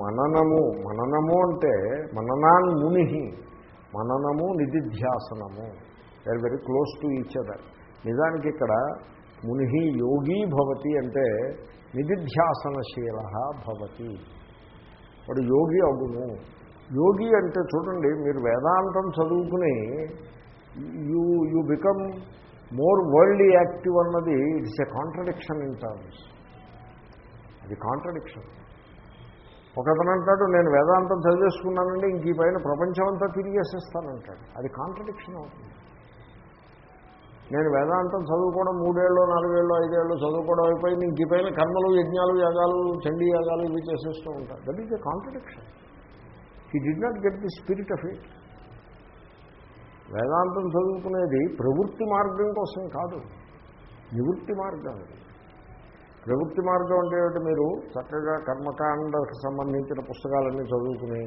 మననము మననము అంటే మననాన్ ముని మననము నిధిధ్యాసనము. They are very close to each other నిజానికి ఇక్కడ ముని యోగి భవతి అంటే నిధిధ్యాసనశీల భవతి. వాడు యోగి అగును యోగి అంటే చూడండి మీరు వేదాంతం చదువుకుని you you become more worldly active అన్నది it's a contradiction in terms అది కాంట్రడిక్షన్ ఒకతను అంటాడు నేను వేదాంతం చదివేసుకున్నానండి ఇంక ఈ పైన ప్రపంచం అంతా తిరిగేసేస్తానంటాడు. అది కాంట్రడిక్షన్ అవుతుంది. నేను వేదాంతం చదువుకోవడం మూడేళ్ళు నాలుగేళ్ళు ఐదేళ్ళు చదువుకోవడం అయిపోయింది ఇంక ఈ పైన కర్మలు యజ్ఞాలు యాగాలు చండీ యాగాలు ఇవి చేసేస్తూ ఉంటారు that is a contradiction he did not get the spirit of it వేదాంతం చదువుకునేది ప్రవృత్తి మార్గం కోసం కాదు. నివృత్తి మార్గం ప్రవృత్తి మార్గం అంటే ఏమిటి? మీరు చక్కగా కర్మకాండకు సంబంధించిన పుస్తకాలన్నీ చదువుకుని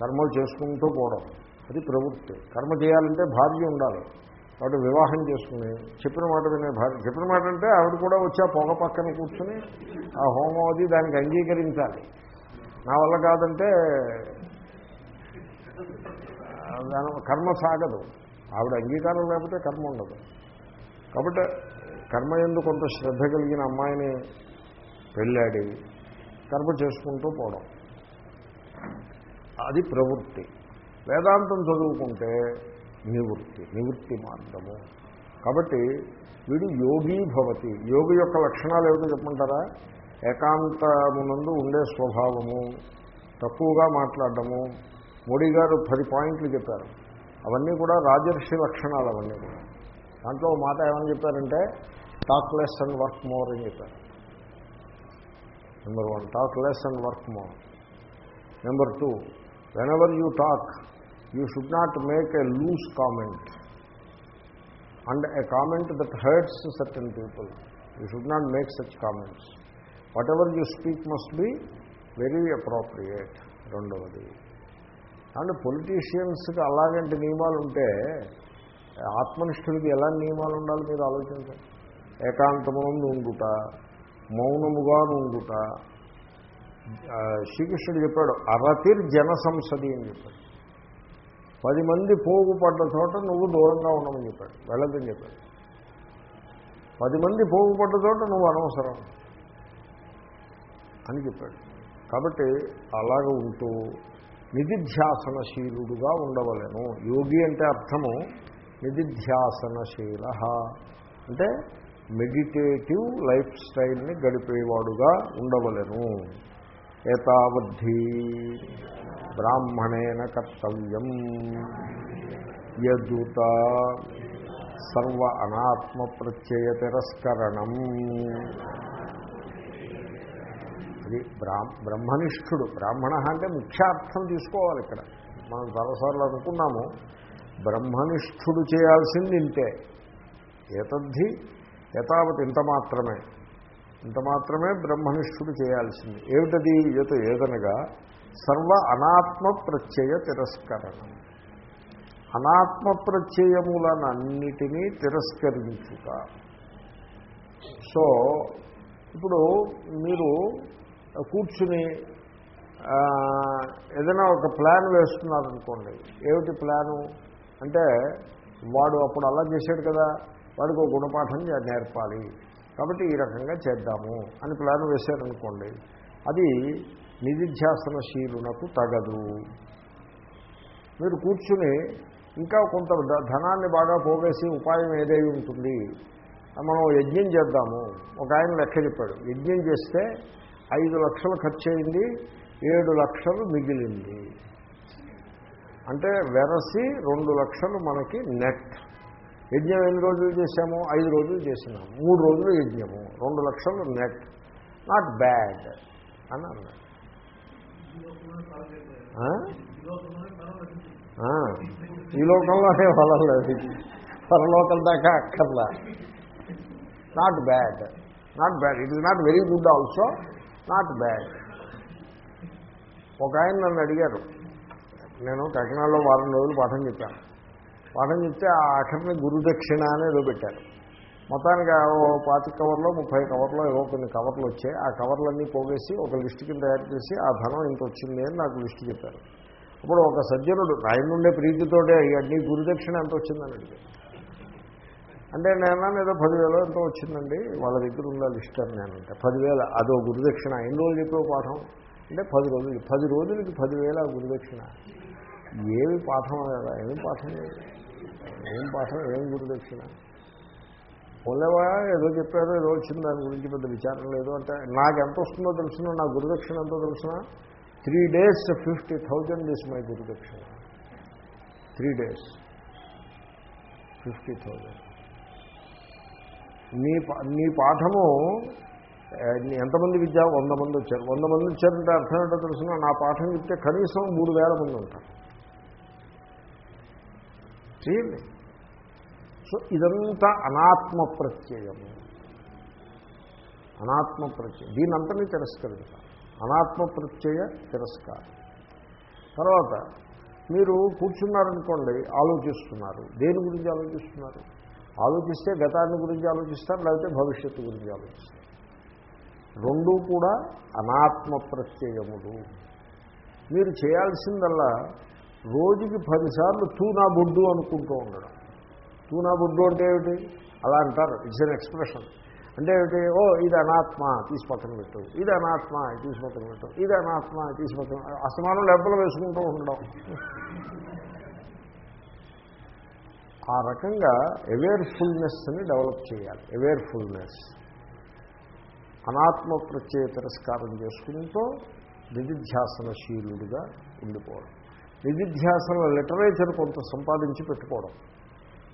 కర్మలు చేసుకుంటూ పోవడం. అది ప్రవృత్తి. కర్మ చేయాలంటే భార్య ఉండాలి. కాబట్టి వివాహం చేసుకుని చెప్పిన మాట వినే భార్య. చెప్పిన మాట అంటే ఆవిడ కూడా వచ్చి ఆ పొగ పక్కన కూర్చుని ఆ హోమం అది దానికి అంగీకరించాలి. నా వల్ల కాదంటే కర్మ సాగదు. ఆవిడ అంగీకారం లేకపోతే కర్మ ఉండదు. కాబట్టి కర్మ ఎందు కొంత శ్రద్ధ కలిగిన అమ్మాయిని పెళ్ళాడి కర్మ చేసుకుంటూ పోవడం. అది ప్రవృత్తి. వేదాంతం చదువుకుంటే నివృత్తి నివృత్తి మార్గము. కాబట్టి వీడు యోగి భవతి. యోగి యొక్క లక్షణాలు ఏమిటో చెప్పమంటారా? ఏకాంతమునందు ఉండే స్వభావము తక్కువగా మాట్లాడడము మోడీ గారు పది పాయింట్లు చెప్పారు. అవన్నీ కూడా రాజర్షి లక్షణాలు అవన్నీ కూడా. దాంట్లో మాట ఏమని చెప్పారంటే talk less and work more అని చెప్పారు. Number one talk less and work more number two whenever you talk you should not make a loose comment and a comment that hurts certain people you should not make such comments whatever you speak must be very appropriate రెండవది and పొలిటీషియన్స్కి అలాగంటి నియమాలు ఉంటే ఆత్మనిష్ఠులకి ఎలా నియమాలు ఉండాలి మీరు ఆలోచించండి ఏకాంతమునందు ఉండుట మౌనముగా ఉండుట శ్రీకృష్ణుడు చెప్పాడు అరతిర్ జన సంసది అని చెప్పాడు. పది మంది పోగు పడ్డ చోట నువ్వు దూరంగా ఉండమని చెప్పాడు వెళ్ళదని చెప్పాడు. పది మంది పోగు పడ్డ చోట నువ్వు అనవసరం అని చెప్పాడు. కాబట్టి అలాగ ఉంటూ నిధిధ్యాసనశీలుడుగా ఉండవలను. యోగి అంటే అర్థము నిధిధ్యాసనశీల. అంటే మెడిటేటివ్ లైఫ్ స్టైల్ని గడిపేవాడుగా ఉండవలను. ఏతావద్ధి బ్రాహ్మణేన కర్తవ్యం. యదుత సర్వ అనాత్మ ప్రత్యయ తిరస్కరణం. అది బ్రా బ్రహ్మనిష్ఠుడు. బ్రాహ్మణ అంటే ముఖ్యార్థం తీసుకోవాలి ఇక్కడ. మనం చాలాసార్లు అనుకున్నాము. బ్రహ్మనిష్ఠుడు చేయాల్సింది ఇంతే. ఏతద్ధి? యథావత్ ఇంత మాత్రమే. ఇంత మాత్రమే బ్రహ్మనిష్ఠుడు చేయాల్సింది. ఏమిటది? ఏత ఏదనగా సర్వ అనాత్మ ప్రత్యయ తిరస్కరణం. అనాత్మ ప్రత్యయములనన్నిటినీ తిరస్కరించుట. సో ఇప్పుడు మీరు కూర్చుని ఏదైనా ఒక ప్లాన్ వేస్తున్నారనుకోండి. ఏమిటి ప్లాను? అంటే వాడు అప్పుడు అలా చేశాడు కదా వాడికి ఒక గుణపాఠం నేర్పాలి. కాబట్టి ఈ రకంగా చేద్దాము అని ప్లాన్ వేశారనుకోండి. అది నిధిధ్యాసనశీలునకు తగదు. మీరు కూర్చుని ఇంకా కొంత ధ- ధనాన్ని బాగా పోగేసి ఉపాయం ఏదై ఉంటుంది. మనం యజ్ఞం చేద్దాము. ఒక ఆయన లెక్క చెప్పాడు. యజ్ఞం చేస్తే ఐదు లక్షలు ఖర్చు అయింది ఏడు లక్షలు మిగిలింది. అంటే వెరసి రెండు లక్షలు మనకి నెట్. యజ్ఞం ఎన్ని రోజులు చేశాము? ఐదు రోజులు చేసినాము. మూడు రోజులు యజ్ఞము రెండు లక్షలు నెట్. నాట్ బ్యాడ్ అని అన్నాడు ఈ లోకంలోనే వదలలేదు. పరలోకం దాకా అక్కర్లా. Not bad not bad it is not very good also not bad. ఒక ఆయన నన్ను అడిగారు. నేను కాకినాడలో వారం రోజులు పాఠం చెప్పాను. పాఠం చెప్తే ఆ ఆఖరిని గురుదక్షిణ అని ఏదో పెట్టారు. మొత్తానికి ఓ పాతి కవర్లో ముప్పై కవర్లో ఏవో కొన్ని కవర్లు వచ్చాయి. ఆ కవర్లన్నీ పోగేసి ఒక లిస్ట్ కింద తయారు చేసి ఆ ధనం ఇంత వచ్చింది అని నాకు లిస్ట్ చెప్పారు. అప్పుడు ఒక సజ్జనుడు ఆయన ఉండే ప్రీతితోటే అన్ని గురుదక్షిణ ఎంత వచ్చిందని అడిగాడు. అంటే నేను ఏదో పదివేలు ఎంతో వచ్చిందండి వాళ్ళ దగ్గర ఉందా లిస్ట్ అని నేనంటే పదివేల అదో గురుదక్షిణ ఎన్ని రోజులు చెప్పే పాఠం? అంటే పది రోజులు పది రోజులకి పదివేల గురుదక్షిణ. ఏమి పాఠం కదా ఏం పాఠం లేదు. ఏం పాఠం ఏం గురుదక్షిణ? పోలేవా? ఏదో చెప్పారో ఏదో వచ్చింది దాని గురించి పెద్ద విచారం లేదు అంటే నాకు ఎంత వస్తుందో తెలుసునో? నా గురుదక్షిణ ఎంతో తెలుసిన? Three days fifty thousand is my gurudakshina. Three days fifty thousand నీ పా- నీ పాఠము ఎంతమంది విద్య? వంద మంది వచ్చారు. వంద మంది వచ్చారంటే అర్థం ఏంటో తెలుసిన? నా పాఠం చెప్తే కనీసం మూడు వేల మంది ఉంటారు. చేయండి సో ఇదంతా అనాత్మ ప్రత్యయము. అనాత్మ ప్రత్యయం. దీనంతని తిరస్కరించాలి. అనాత్మ ప్రత్యయ తిరస్కారం. తర్వాత మీరు కూర్చున్నారనుకోండి ఆలోచిస్తున్నారు. దేని గురించి ఆలోచిస్తున్నారు? ఆలోచిస్తే గతాన్ని గురించి ఆలోచిస్తారు లేకపోతే భవిష్యత్తు గురించి ఆలోచిస్తారు. రెండూ కూడా అనాత్మ ప్రత్యయములు. మీరు చేయాల్సిందల్లా రోజుకి పదిసార్లు తూ నా బొడ్డు అనుకుంటూ ఉండడం. తూనా బొడ్డు అంటే ఏమిటి? అలా అంటారు. ఇట్స్ అన్ ఎక్స్ప్రెషన్ అంటే ఏమిటి? ఓ ఇది అనాత్మ తీసి పక్కన పెట్టు. ఇది అనాత్మ తీసి పక్కన పెట్టు. ఇది అనాత్మ తీసి పక్కన అసమానం లెబ్బలు వేసుకుంటూ ఉండడం. ఆ రకంగా అవేర్ఫుల్నెస్ని డెవలప్ చేయాలి. అవేర్ఫుల్నెస్ అనాత్మ ప్రత్యయ తిరస్కారం చేసుకుంటూ నిధిధ్యాసనశీలుడిగా ఉండిపోవడం. నిధిధ్యాసన లిటరేచర్ కొంత సంపాదించి పెట్టుకోవడం.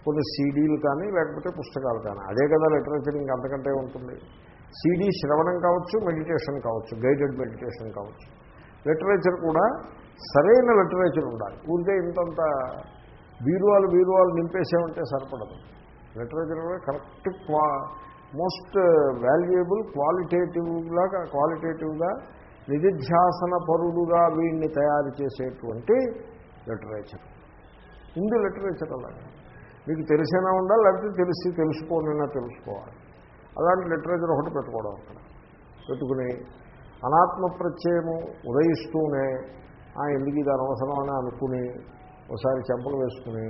కొన్ని సీడీలు కానీ లేకపోతే పుస్తకాలు కానీ. అదే కదా లిటరేచర్ ఇంక అంతకంటే ఉంటుంది. సీడీ శ్రవణం కావచ్చు మెడిటేషన్ కావచ్చు గైడెడ్ మెడిటేషన్ కావచ్చు. లిటరేచర్ కూడా సరైన లిటరేచర్ ఉండాలి. ఊరికే ఇంతంత బీరువాలు బీరువాలు నింపేసామంటే సరిపడదు. లిటరేచర్లో కరెక్ట్ క్వా మోస్ట్ వాల్యుయబుల్ క్వాలిటేటివ్లాగా క్వాలిటేటివ్గా నిధిధ్యాసన పరుడుగా వీడిని తయారు చేసేటువంటి లిటరేచర్. ఉంది లిటరేచర్ అలాగే. మీకు తెలిసినా ఉండాలి లేకపోతే తెలిసి తెలుసుకోనైనా తెలుసుకోవాలి. అలాంటి లిటరేచర్ ఒకటి పెట్టుకోవడం అక్కడ. పెట్టుకుని అనాత్మ ప్రత్యయము ఉదయిస్తూనే "ఆ, ఎందుకు ఇది అనవసరం? అని అనుకుని ఒకసారి చెంపలు వేసుకుని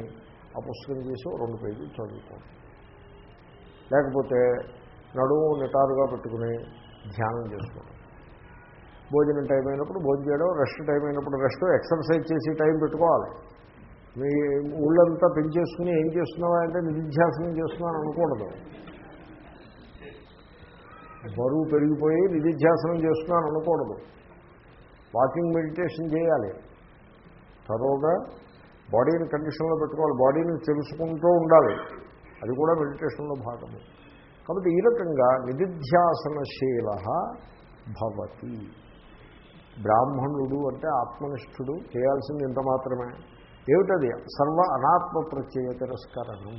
ఆ పుస్తకం చేసి రెండు పేజీలు చదువుకోండి. లేకపోతే నడుము నిటారుగా పెట్టుకుని ధ్యానం చేసుకోవడం భోజనం టైం అయినప్పుడు భోజనం చేయడం రెస్ట్ టైం అయినప్పుడు రెస్ట్ ఎక్సర్సైజ్ చేసి టైం పెట్టుకోవాలి. మీ ఊళ్ళంతా పెంచేసుకుని ఏం చేస్తున్నావా అంటే నిధిధ్యాసనం చేస్తున్నాను అనకూడదు. బరువు పెరిగిపోయి నిధిధ్యాసనం చేస్తున్నాను అనకూడదు. వాకింగ్ మెడిటేషన్ చేయాలి. తరోగా బాడీని కండిషన్లో పెట్టుకోవాలి బాడీని తెలుసుకుంటూ ఉండాలి. అది కూడా మెడిటేషన్లో భాగము. కాబట్టి ఈ రకంగా నిధిధ్యాసనశీల భవతి. బ్రాహ్మణుడు అంటే ఆత్మనిష్ఠుడు చేయాల్సింది ఇంత మాత్రమే. ఏమిటది? సర్వ అనాత్మ ప్రత్యయ తిరస్కరణం.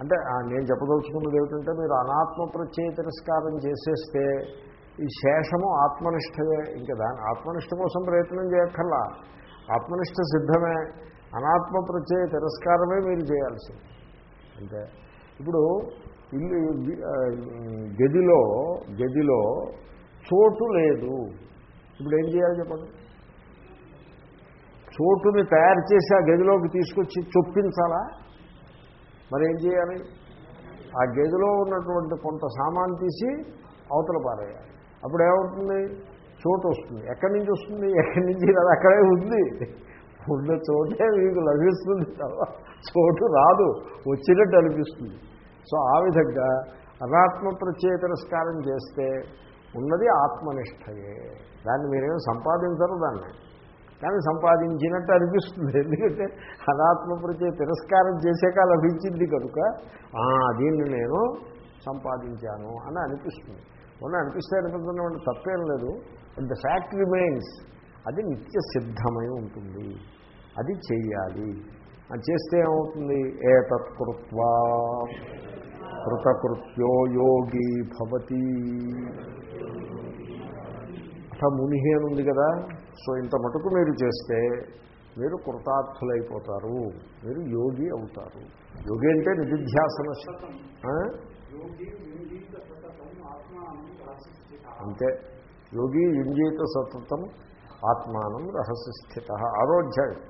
అంటే నేను చెప్పదలుచుకున్నది ఏమిటంటే మీరు అనాత్మ ప్రత్యయ తిరస్కారం చేసేస్తే ఈ శేషము ఆత్మనిష్టయే ఇంకా దాని ఆత్మనిష్ట కోసం ప్రయత్నం చేయక్కర్లా. ఆత్మనిష్ట సిద్ధమే. అనాత్మ ప్రత్యయ తిరస్కారమే మీరు చేయాల్సింది అంటే ఇప్పుడు ఇల్లు గదిలో గదిలో చోటు లేదు. ఇప్పుడు ఏం చేయాలి చెప్పండి? చోటుని తయారు చేసి ఆ గదిలోకి తీసుకొచ్చి చొప్పించాలా? మరి ఏం చేయాలి? ఆ గదిలో ఉన్నటువంటి కొంత సామాన్ తీసి అవతల పారేయాలి. అప్పుడు ఏమవుతుంది? చోటు వస్తుంది. ఎక్కడి నుంచి వస్తుంది? ఎక్కడి నుంచి? రాదు అక్కడే ఉంది. ఉన్న చోటే మీకు లభిస్తుంది తప్ప చోటు రాదు. వచ్చినట్టు అనిపిస్తుంది. సో ఆ విధంగా అనాత్మ ప్రత్యయ తిరస్కారం చేస్తే ఉన్నది ఆత్మనిష్టయే. దాన్ని మీరేమో సంపాదించరు దాన్ని. కానీ సంపాదించినట్టు అనిపిస్తుంది. ఎందుకంటే అనాత్మ ప్రత్యయ తిరస్కారం చేసాక లభించింది కనుక దీన్ని నేను సంపాదించాను అని అనిపిస్తుంది. మొన్న అనిపిస్తే అనిపిస్తున్న తప్పేం లేదు. అండ్ ద ఫ్యాక్ట్ రిమైన్స్ అది నిత్య సిద్ధమై ఉంటుంది. అది చెయ్యాలి అది చేస్తే ఏమవుతుంది? ఏ తత్కృత్వా కృతకృత్యో యోగి భవతి. అథ ముని అని ఉంది కదా. సో ఇంత మటుకు మీరు చేస్తే మీరు కృతార్థులైపోతారు. మీరు యోగి అవుతారు. యోగి అంటే నిధిధ్యాసన అంతే. యోగి యుంజీత సతతం ఆత్మానం రహస్య స్థిత ఆరోధ్యాయం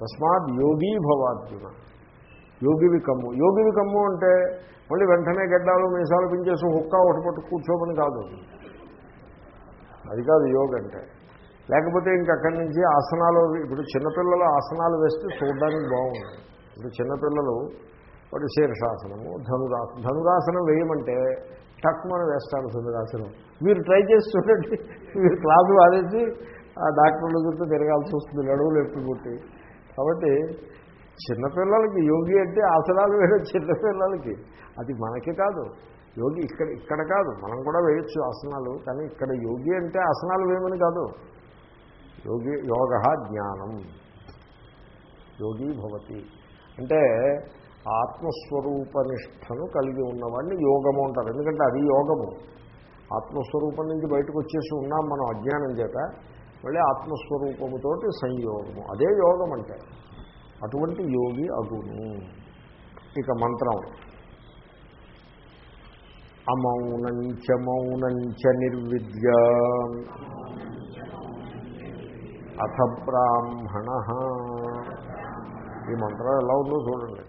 తస్మాత్ యోగీ భవార్జున యోగివి కమ్ము. యోగివి కమ్ము అంటే మళ్ళీ వెంటనే గడ్డాలు మీసాలు పెంచేసి హుక్కా ఒకటి పట్టు కూర్చోమని కాదు అది. కాదు యోగ అంటే. లేకపోతే ఇంకక్కడి నుంచి ఆసనాలు ఇప్పుడు చిన్నపిల్లలు ఆసనాలు వేస్తే చూడడానికి బాగుంది ఇప్పుడు చిన్నపిల్లలు వాడు శీర్షాసనము ధనురాసనం ధనురాసనం వేయమంటే టక్మని వేస్తారు ధనురాసనం. మీరు ట్రై చేసి చూడండి మీరు క్లాసు వాడేసి ఆ డాక్టర్ల చుట్టూ తిరగాల్సి వస్తుంది నడువులు ఎత్తుకుంటే కాబట్టి చిన్నపిల్లలకి యోగి అంటే ఆసనాలు వేయడం చిన్నపిల్లలకి అది మనకి కాదు. యోగి ఇక్కడ ఇక్కడ కాదు. మనం కూడా వేయొచ్చు ఆసనాలు కానీ ఇక్కడ యోగి అంటే ఆసనాలు వేయమని కాదు. యోగి యోగ జ్ఞానం. యోగి భవతి. అంటే ఆత్మస్వరూపనిష్టను కలిగి ఉన్నవాడిని యోగము అంటారు. ఎందుకంటే అది యోగము. ఆత్మస్వరూపం నుంచి బయటకు వచ్చేసి ఉన్నాం మనం అజ్ఞానం చేత మళ్ళీ ఆత్మస్వరూపముతోటి సంయోగము. అదే యోగం అంటే. అటువంటి యోగి అగును. ఇక మంత్రం. అమౌనంచ మౌనంచ నిర్విద్య. అథ బ్రాహ్మణ. ఈ మంత్రం ఎలా ఉందో చూడండి.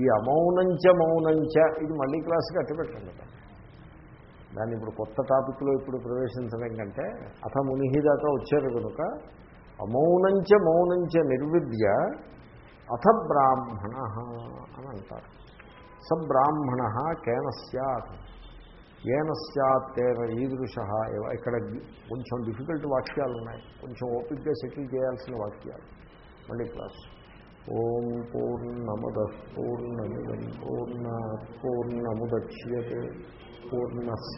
ఈ అమౌనంచ మౌనంచ ఇది మళ్ళీ క్లాస్కి అట్టపెట్టండి దాన్ని ఇప్పుడు కొత్త టాపిక్లో ఇప్పుడు ప్రవేశించడం కంటే అథ మునిహిదాకా వచ్చారు కనుక అమౌనంచ మౌనంచ నిర్విద్య అథ బ్రాహ్మణ అని అంటారు. సబ్రాహ్మణ కేన సత్ ఏన సత్ తేన ఈదృశ ఏవ ఇక్కడ కొంచెం డిఫికల్ట్ వాక్యాలు ఉన్నాయి. కొంచెం ఓపిక్గా సెటిల్ చేయాల్సిన వాక్యాలు. మళ్ళీ క్లాస్. ఓం పూర్ణమద పూర్ణమిదం పూర్ణ పూర్ణముద్యతే పూర్ణస్